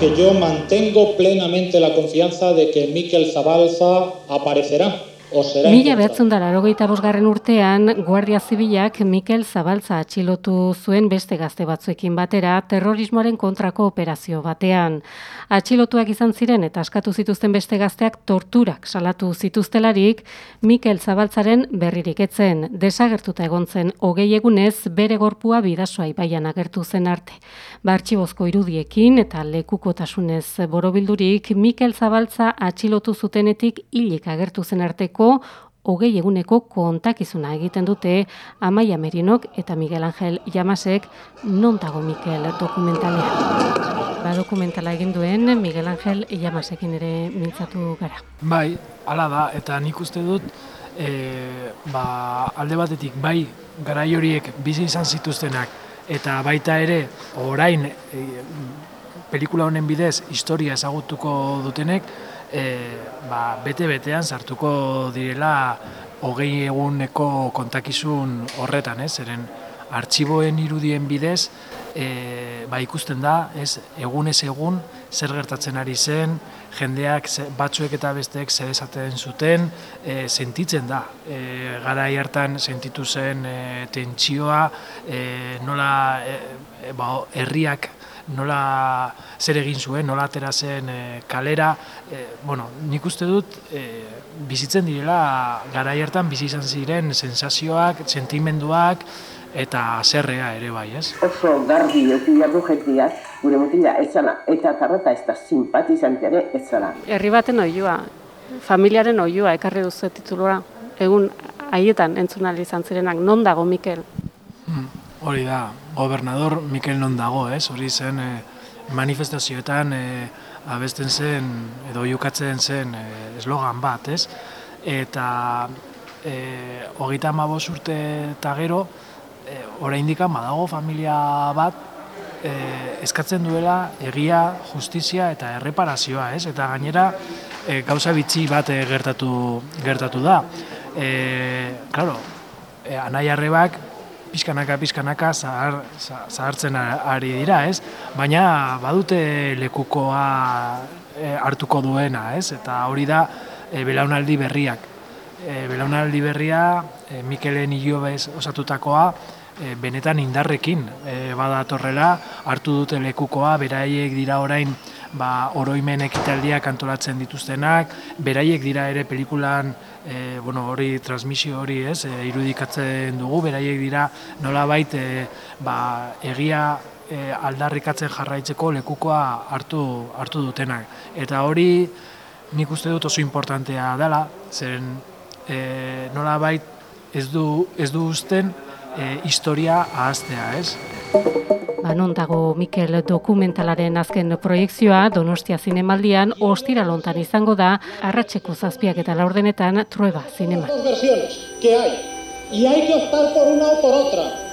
que yo mantengo plenamente la confianza de que Miquel Zabalza aparecerá. Mila behatzen arogeita bosgarren urtean, Guardia Zibilak Mikel Zabaltza atxilotu zuen beste gazte batzuekin batera terrorismoaren kontrako operazio batean. Atxilotuak izan ziren eta askatu zituzten beste gazteak torturak salatu zituztelarik, Mikel Zabaltzaren berririk etzen, desagertuta egon zen hogei egunez bere gorpua bidasoa ibaian agertu zen arte. Bartxibozko irudiekin eta lekukotasunez borobildurik, Mikel Zabaltza atxilotu zutenetik hilik agertu zen arteko hogei eguneko kontakizuna egiten dute Amaia Merinok eta Miguel Angel Jamasek non dago Mikel dokumentalean. Ba dokumentala egin duen Miguel Angel Jamasekin ere mintzatu gara. Bai, hala da, eta nik uste dut e, ba, alde batetik bai garai horiek bizi izan zituztenak eta baita ere orain e, pelikula honen bidez historia ezagutuko dutenek e, ba, bete-betean sartuko direla hogei eguneko kontakizun horretan, ez? Eren artxiboen irudien bidez e, ba, ikusten da, ez? Egunez egun zer gertatzen ari zen, jendeak batzuek eta besteek zer esaten zuten, e, sentitzen da. E, gara hartan sentitu zen e, tentsioa, e, nola e, ba, herriak nola zer egin zuen, nola atera zen e, kalera, e, bueno, nik uste dut e, bizitzen direla gara hartan bizi izan ziren sensazioak, sentimenduak eta zerrea ere bai, ez? Oso garbi eukila du jentia, gure mutila ez zala, eta tarreta ez da simpatizantiare ez zala. Herri baten oioa, familiaren oioa ekarri duzu titulora, egun haietan entzun izan zirenak, non dago Mikel? Hmm, hori da, gobernador Mikel non dago, ez? Hori zen e, manifestazioetan e, abesten zen edo jukatzen zen e, eslogan bat, ez? Eta e, hogeita amabos urte eta gero, e, oraindik badago familia bat e, eskatzen duela egia, justizia eta erreparazioa, ez? Eta gainera e, gauza bitxi bat gertatu gertatu da. E, claro, e, anai arrebak pizkanaka pizkanaka zahar, zahartzen ari dira, ez? Baina badute lekukoa e, hartuko duena, ez? Eta hori da e, belaunaldi berriak. E, belaunaldi berria e, Mikelen Ilobez osatutakoa e, benetan indarrekin e, badatorrela hartu dute lekukoa, beraiek dira orain ba, oroimen ekitaldiak antolatzen dituztenak, beraiek dira ere pelikulan e, bueno, hori transmisio hori ez, e, irudikatzen dugu, beraiek dira nola bait e, ba, egia e, aldarrikatzen jarraitzeko lekukoa hartu, hartu dutenak. Eta hori nik uste dut oso importantea dela, zeren e, nola bait ez du, ez du usten e, historia ahaztea, ez? Ba, non dago Mikel dokumentalaren azken proiektzioa Donostia Zinemaldian ostira lontan izango da arratseko zazpiak eta laurdenetan trueba zinema. que hay, y hay que optar por una o por otra.